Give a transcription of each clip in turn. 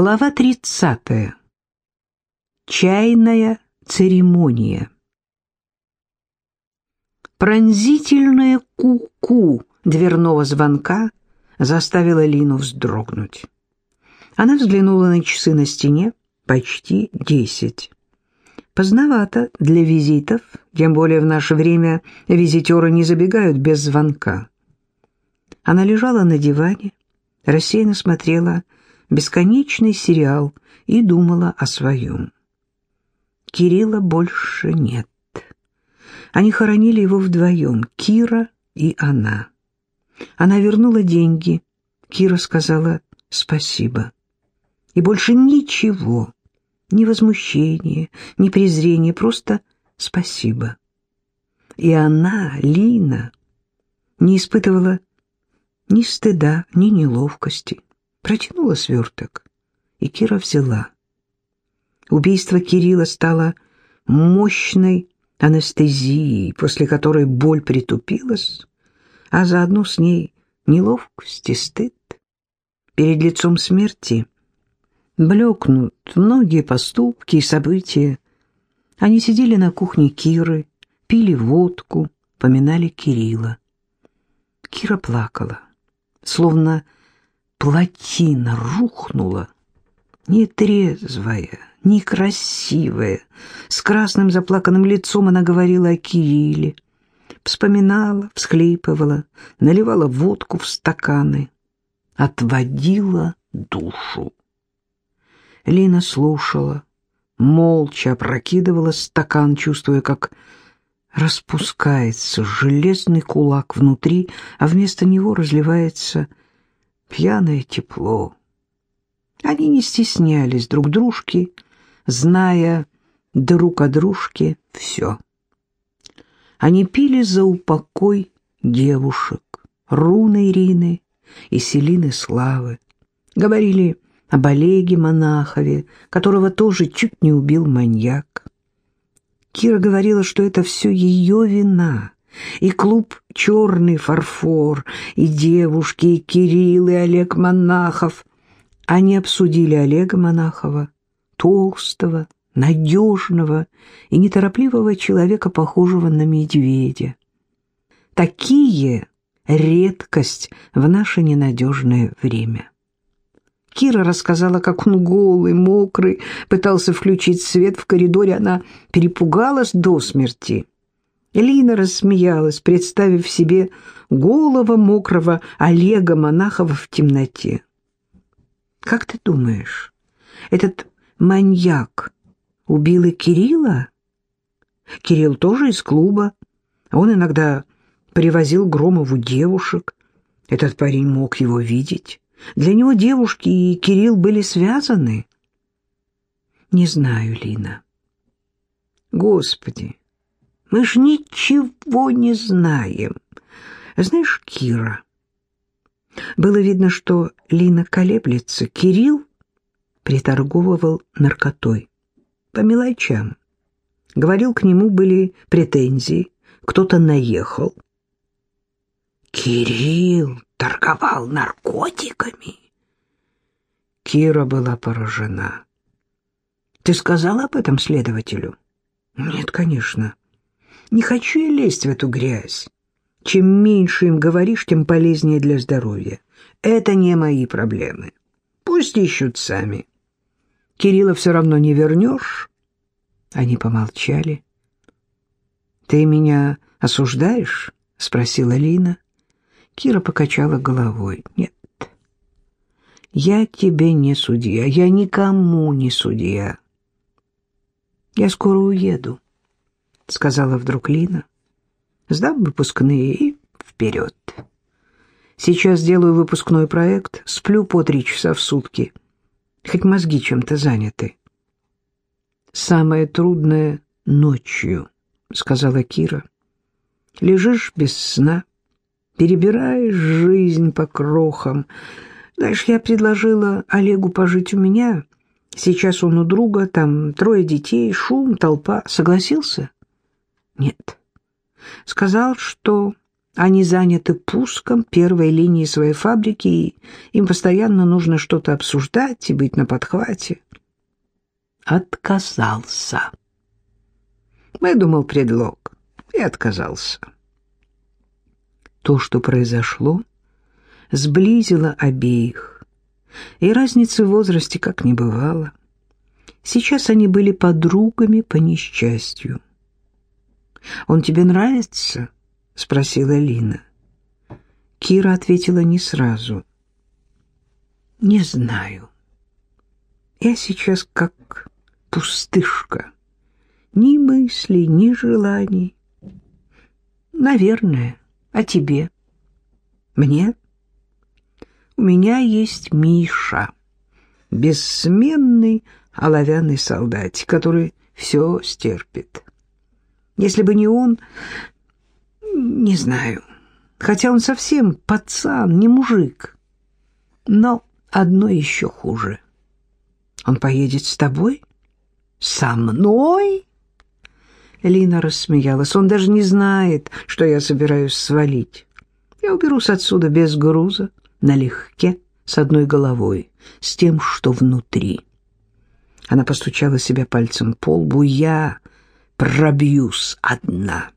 Глава 30. Чайная церемония. Пронзительное ку-ку дверного звонка заставило Лину вздрогнуть. Она взглянула на часы на стене, почти десять. Поздновато для визитов, тем более в наше время визитеры не забегают без звонка. Она лежала на диване, рассеянно смотрела бесконечный сериал и думала о своем. Кирилла больше нет. Они хоронили его вдвоем, Кира и она. Она вернула деньги. Кира сказала спасибо. И больше ничего, ни возмущения, ни презрения, просто спасибо. И она, Лина, не испытывала ни стыда, ни неловкости протянула сверток, и Кира взяла. Убийство Кирилла стало мощной анестезией, после которой боль притупилась, а заодно с ней неловкость и стыд. Перед лицом смерти блекнут многие поступки и события. Они сидели на кухне Киры, пили водку, поминали Кирилла. Кира плакала, словно плотина рухнула, нетрезвая, некрасивая, с красным заплаканным лицом она говорила о Кирилле, вспоминала, всхлипывала, наливала водку в стаканы, отводила душу. Лина слушала, молча опрокидывала стакан, чувствуя, как распускается железный кулак внутри, а вместо него разливается пьяное тепло. Они не стеснялись друг дружки, зная друг о дружке все. Они пили за упокой девушек, Руны Ирины и Селины Славы. Говорили об Олеге Монахове, которого тоже чуть не убил маньяк. Кира говорила, что это все ее вина, и клуб «Черный фарфор», и девушки, и Кирилл, и Олег Монахов. Они обсудили Олега Монахова, толстого, надежного и неторопливого человека, похожего на медведя. Такие редкость в наше ненадежное время. Кира рассказала, как он голый, мокрый, пытался включить свет в коридоре. Она перепугалась до смерти. Лина рассмеялась, представив себе голого мокрого Олега Монахова в темноте. «Как ты думаешь, этот маньяк убил и Кирилла?» Кирилл тоже из клуба. Он иногда привозил Громову девушек. Этот парень мог его видеть. Для него девушки и Кирилл были связаны. Не знаю, Лина. Господи, мы ж ничего не знаем. Знаешь, Кира, было видно, что Лина колеблется. Кирилл приторговывал наркотой. По мелочам. Говорил, к нему были претензии. Кто-то наехал. Кирилл торговал наркотиками. Кира была поражена. Ты сказала об этом следователю? Нет, конечно. Не хочу я лезть в эту грязь. Чем меньше им говоришь, тем полезнее для здоровья. Это не мои проблемы. Пусть ищут сами. Кирилла все равно не вернешь. Они помолчали. «Ты меня осуждаешь?» — спросила Лина. Кира покачала головой. «Нет, я тебе не судья, я никому не судья. Я скоро уеду». — сказала вдруг Лина. «Сдам выпускные и вперед. Сейчас делаю выпускной проект, сплю по три часа в сутки. Хоть мозги чем-то заняты». «Самое трудное — ночью», — сказала Кира. «Лежишь без сна, перебираешь жизнь по крохам. Знаешь, я предложила Олегу пожить у меня. Сейчас он у друга, там трое детей, шум, толпа. Согласился?» Нет. Сказал, что Они заняты пуском первой линии своей фабрики, и им постоянно нужно что-то обсуждать и быть на подхвате. Отказался. Выдумал предлог и отказался. То, что произошло, сблизило обеих, и разницы в возрасте как не бывало. Сейчас они были подругами по несчастью. «Он тебе нравится?» — спросила Лина. Кира ответила не сразу. «Не знаю. Я сейчас как пустышка. Ни мыслей, ни желаний. Наверное. А тебе? Мне? У меня есть Миша, бессменный оловянный солдатик, который все стерпит. Если бы не он, не знаю, хотя он совсем пацан, не мужик. Но одно еще хуже. Он поедет с тобой? Со мной? Лина рассмеялась. Он даже не знает, что я собираюсь свалить. Я уберусь отсюда без груза, налегке, с одной головой, с тем, что внутри. Она постучала себя пальцем по лбу. Я пробьюсь одна.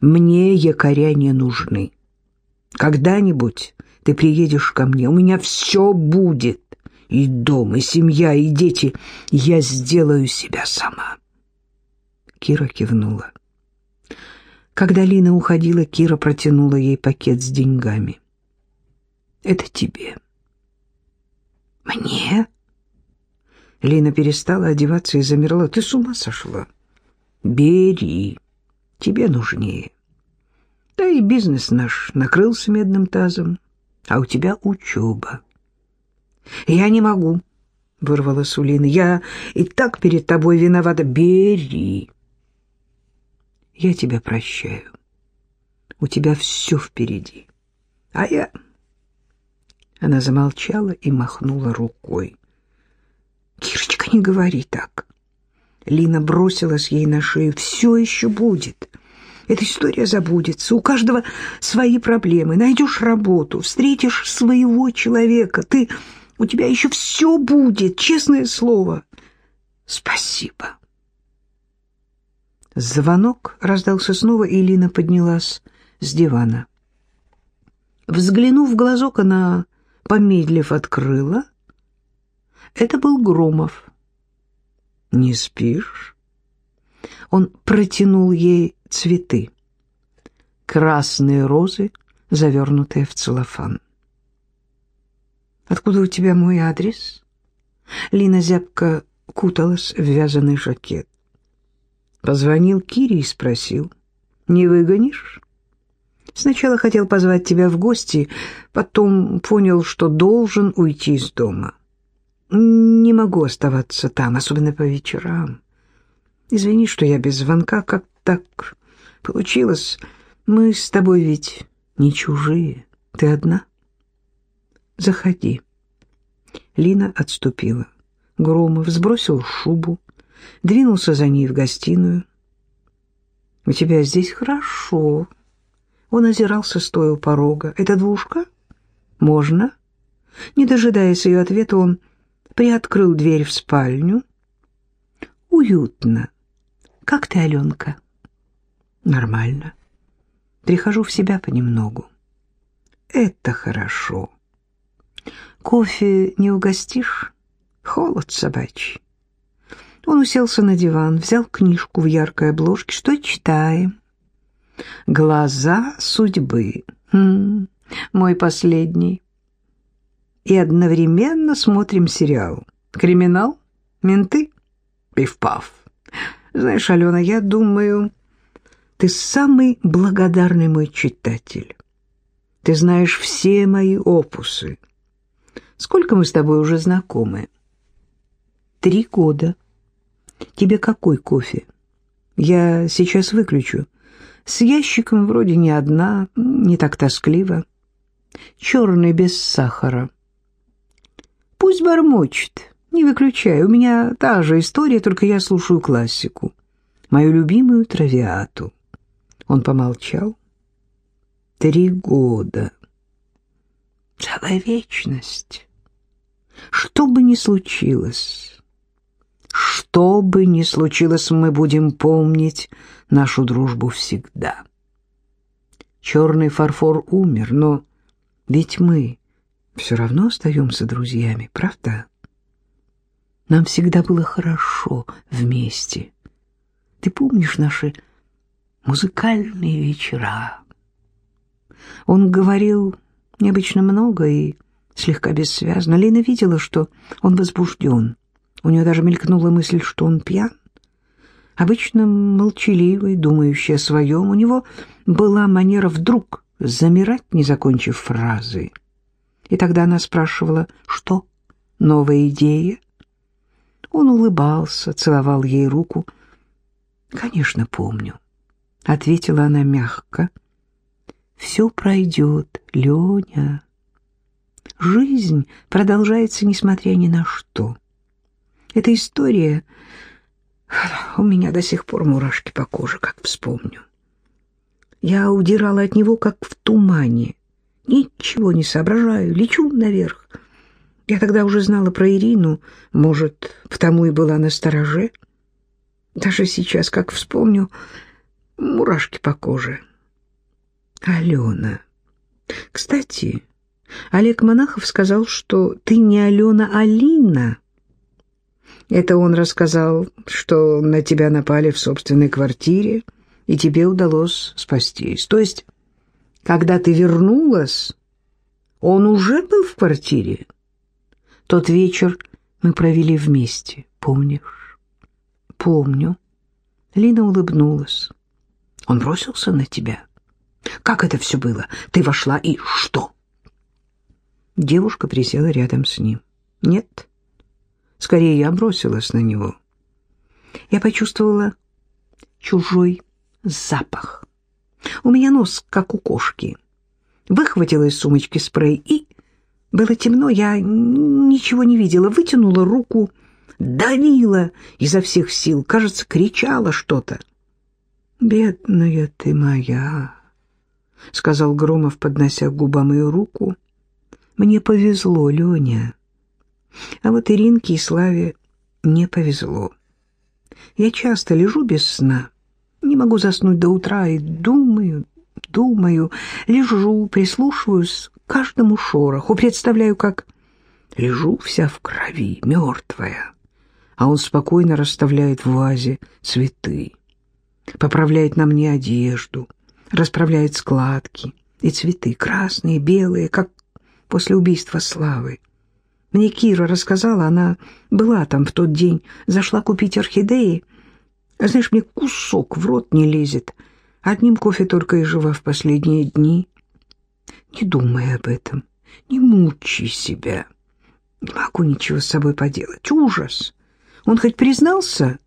Мне якоря не нужны. Когда-нибудь ты приедешь ко мне, у меня все будет. И дом, и семья, и дети. Я сделаю себя сама. Кира кивнула. Когда Лина уходила, Кира протянула ей пакет с деньгами. «Это тебе». «Мне?» Лина перестала одеваться и замерла. «Ты с ума сошла?» «Бери, тебе нужнее. Да и бизнес наш накрылся медным тазом, а у тебя учеба». «Я не могу», — вырвалась у Лины. «Я и так перед тобой виновата. Бери». «Я тебя прощаю. У тебя все впереди. А я...» Она замолчала и махнула рукой. «Кирочка, не говори так». Лина бросилась ей на шею. «Все еще будет. Эта история забудется. У каждого свои проблемы. Найдешь работу, встретишь своего человека. Ты... У тебя еще все будет, честное слово. Спасибо». Звонок раздался снова, и Лина поднялась с дивана. Взглянув в глазок, она, помедлив, открыла. Это был Громов. «Не спишь?» Он протянул ей цветы. Красные розы, завернутые в целлофан. «Откуда у тебя мой адрес?» Лина зябко куталась в вязаный жакет. Позвонил Кире и спросил. «Не выгонишь?» Сначала хотел позвать тебя в гости, потом понял, что должен уйти из дома. Не могу оставаться там, особенно по вечерам. Извини, что я без звонка, как так получилось. Мы с тобой ведь не чужие. Ты одна? Заходи. Лина отступила. Громов сбросил шубу, двинулся за ней в гостиную. «У тебя здесь хорошо». Он озирался, стоя у порога. «Это двушка? Можно?» Не дожидаясь ее ответа, он приоткрыл дверь в спальню. «Уютно. Как ты, Аленка?» «Нормально. Прихожу в себя понемногу». «Это хорошо. Кофе не угостишь? Холод собачий». Он уселся на диван, взял книжку в яркой обложке. «Что читаем?» «Глаза судьбы». Хм, мой последний и одновременно смотрим сериал. Криминал? Менты? Пиф-паф. Знаешь, Алена, я думаю, ты самый благодарный мой читатель. Ты знаешь все мои опусы. Сколько мы с тобой уже знакомы? Три года. Тебе какой кофе? Я сейчас выключу. С ящиком вроде не одна, не так тоскливо. Черный без сахара. Пусть бормочет, не выключай. У меня та же история, только я слушаю классику. Мою любимую травиату. Он помолчал. Три года. Целая вечность. Что бы ни случилось, что бы ни случилось, мы будем помнить нашу дружбу всегда. Черный фарфор умер, но ведь мы все равно остаемся друзьями, правда? Нам всегда было хорошо вместе. Ты помнишь наши музыкальные вечера? Он говорил необычно много и слегка бессвязно. Лина видела, что он возбужден. У нее даже мелькнула мысль, что он пьян. Обычно молчаливый, думающий о своем, у него была манера вдруг замирать, не закончив фразы. И тогда она спрашивала, что? Новая идея? Он улыбался, целовал ей руку. «Конечно, помню», — ответила она мягко. «Все пройдет, Леня. Жизнь продолжается, несмотря ни на что. Эта история... У меня до сих пор мурашки по коже, как вспомню. Я удирала от него, как в тумане. Ничего не соображаю, лечу наверх. Я тогда уже знала про Ирину, может, потому и была на стороже. Даже сейчас, как вспомню, мурашки по коже. Алена. Кстати, Олег Монахов сказал, что ты не Алена, а Лина. Это он рассказал, что на тебя напали в собственной квартире, и тебе удалось спастись. То есть, когда ты вернулась, он уже был в квартире? Тот вечер мы провели вместе, помнишь? Помню. Лина улыбнулась. Он бросился на тебя? Как это все было? Ты вошла и что? Девушка присела рядом с ним. Нет. Скорее, я бросилась на него. Я почувствовала чужой запах. У меня нос, как у кошки. Выхватила из сумочки спрей и было темно, я ничего не видела. Вытянула руку, давила изо всех сил, кажется, кричала что-то. «Бедная ты моя», — сказал Громов, поднося к губам ее руку. «Мне повезло, Леня. А вот Иринке и Славе не повезло. Я часто лежу без сна, не могу заснуть до утра и думаю, думаю, лежу, прислушиваюсь каждому шороху, представляю, как лежу вся в крови, мертвая, а он спокойно расставляет в вазе цветы, поправляет на мне одежду, расправляет складки и цветы, красные, белые, как после убийства Славы. Мне Кира рассказала, она была там в тот день, зашла купить орхидеи. Знаешь, мне кусок в рот не лезет. Одним кофе только и жива в последние дни. Не думай об этом, не мучай себя. Не могу ничего с собой поделать. Ужас! Он хоть признался?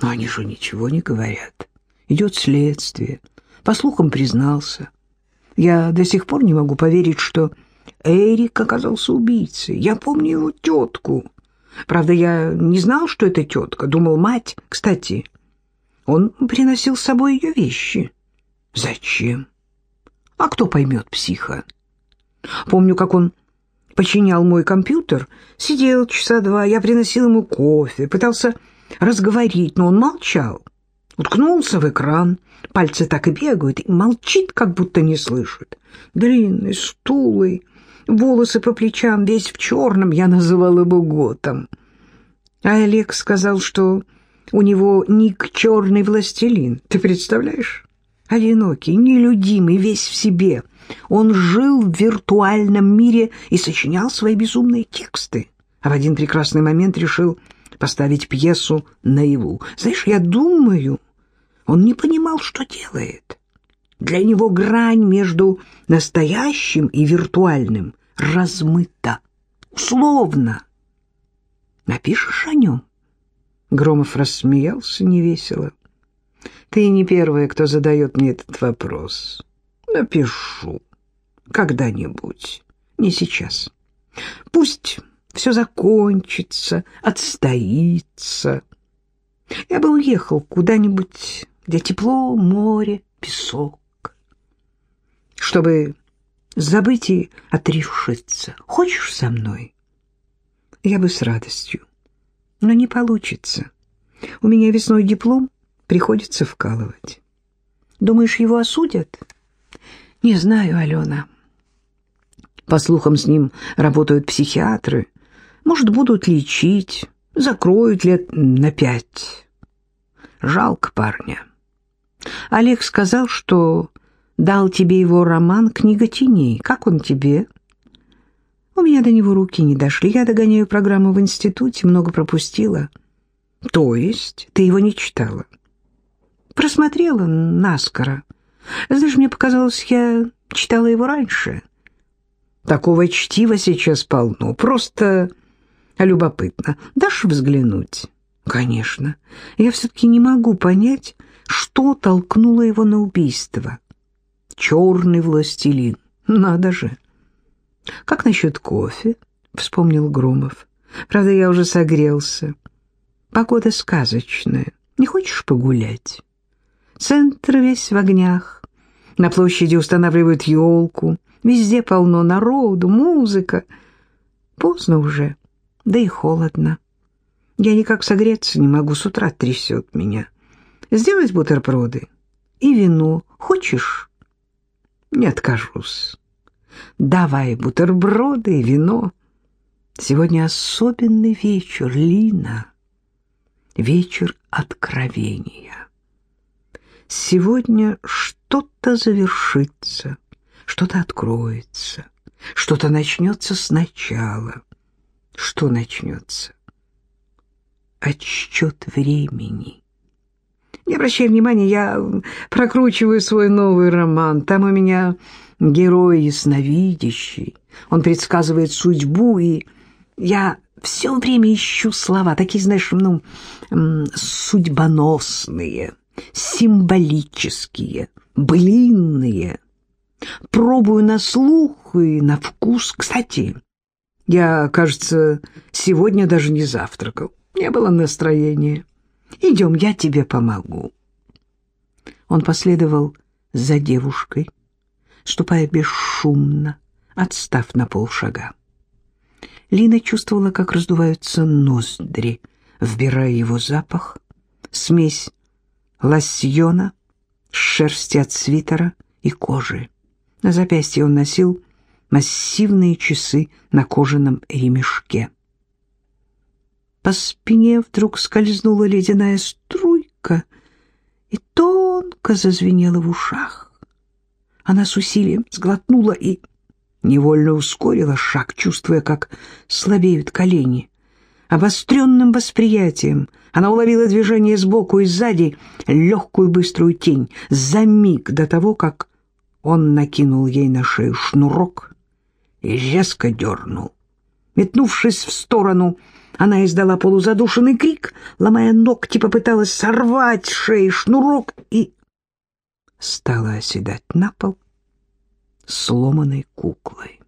Но они же ничего не говорят. Идет следствие. По слухам признался. Я до сих пор не могу поверить, что Эрик оказался убийцей. Я помню его тетку. Правда, я не знал, что это тетка. Думал, мать. Кстати, он приносил с собой ее вещи. Зачем? А кто поймет психа? Помню, как он починял мой компьютер, сидел часа два, я приносил ему кофе, пытался разговорить, но он молчал. Уткнулся в экран, пальцы так и бегают, и молчит, как будто не слышит. Длинный, стулый, волосы по плечам, весь в черном, я называл его Готом. А Олег сказал, что у него ник «Черный властелин». Ты представляешь? одинокий, нелюдимый, весь в себе. Он жил в виртуальном мире и сочинял свои безумные тексты, а в один прекрасный момент решил поставить пьесу наяву. Знаешь, я думаю, он не понимал, что делает. Для него грань между настоящим и виртуальным размыта, условно. Напишешь о нем? Громов рассмеялся невесело. Ты не первая, кто задает мне этот вопрос. Напишу. Когда-нибудь. Не сейчас. Пусть все закончится, отстоится. Я бы уехал куда-нибудь, где тепло, море, песок. Чтобы забыть и отрешиться. Хочешь со мной? Я бы с радостью. Но не получится. У меня весной диплом, приходится вкалывать. Думаешь, его осудят? Не знаю, Алена. По слухам, с ним работают психиатры. Может, будут лечить, закроют лет на пять. Жалко парня. Олег сказал, что дал тебе его роман «Книга теней». Как он тебе? У меня до него руки не дошли. Я догоняю программу в институте, много пропустила. То есть ты его не читала? Просмотрела наскоро. Знаешь, мне показалось, я читала его раньше. Такого чтива сейчас полно. Просто любопытно. Дашь взглянуть? Конечно. Я все-таки не могу понять, что толкнуло его на убийство. Черный властелин. Надо же. Как насчет кофе? Вспомнил Громов. Правда, я уже согрелся. Погода сказочная. Не хочешь погулять? Центр весь в огнях. На площади устанавливают елку. Везде полно народу, музыка. Поздно уже, да и холодно. Я никак согреться не могу, с утра трясет меня. Сделать бутерброды и вино. Хочешь? Не откажусь. Давай бутерброды и вино. Сегодня особенный вечер, Лина. Вечер откровения. Сегодня что-то завершится, что-то откроется, что-то начнется сначала. Что начнется? Отсчет времени. Не обращай внимания, я прокручиваю свой новый роман. Там у меня герой ясновидящий. Он предсказывает судьбу, и я все время ищу слова, такие, знаешь, ну, судьбоносные символические, блинные. Пробую на слух и на вкус. Кстати, я, кажется, сегодня даже не завтракал. Не было настроения. Идем, я тебе помогу. Он последовал за девушкой, ступая бесшумно, отстав на полшага. Лина чувствовала, как раздуваются ноздри, вбирая его запах, смесь лосьона, шерсти от свитера и кожи. На запястье он носил массивные часы на кожаном ремешке. По спине вдруг скользнула ледяная струйка и тонко зазвенела в ушах. Она с усилием сглотнула и невольно ускорила шаг, чувствуя, как слабеют колени. Обостренным восприятием она уловила движение сбоку и сзади, легкую быструю тень, за миг до того, как он накинул ей на шею шнурок и резко дернул. Метнувшись в сторону, она издала полузадушенный крик, ломая ногти, попыталась сорвать шеи шнурок и стала оседать на пол сломанной куклой.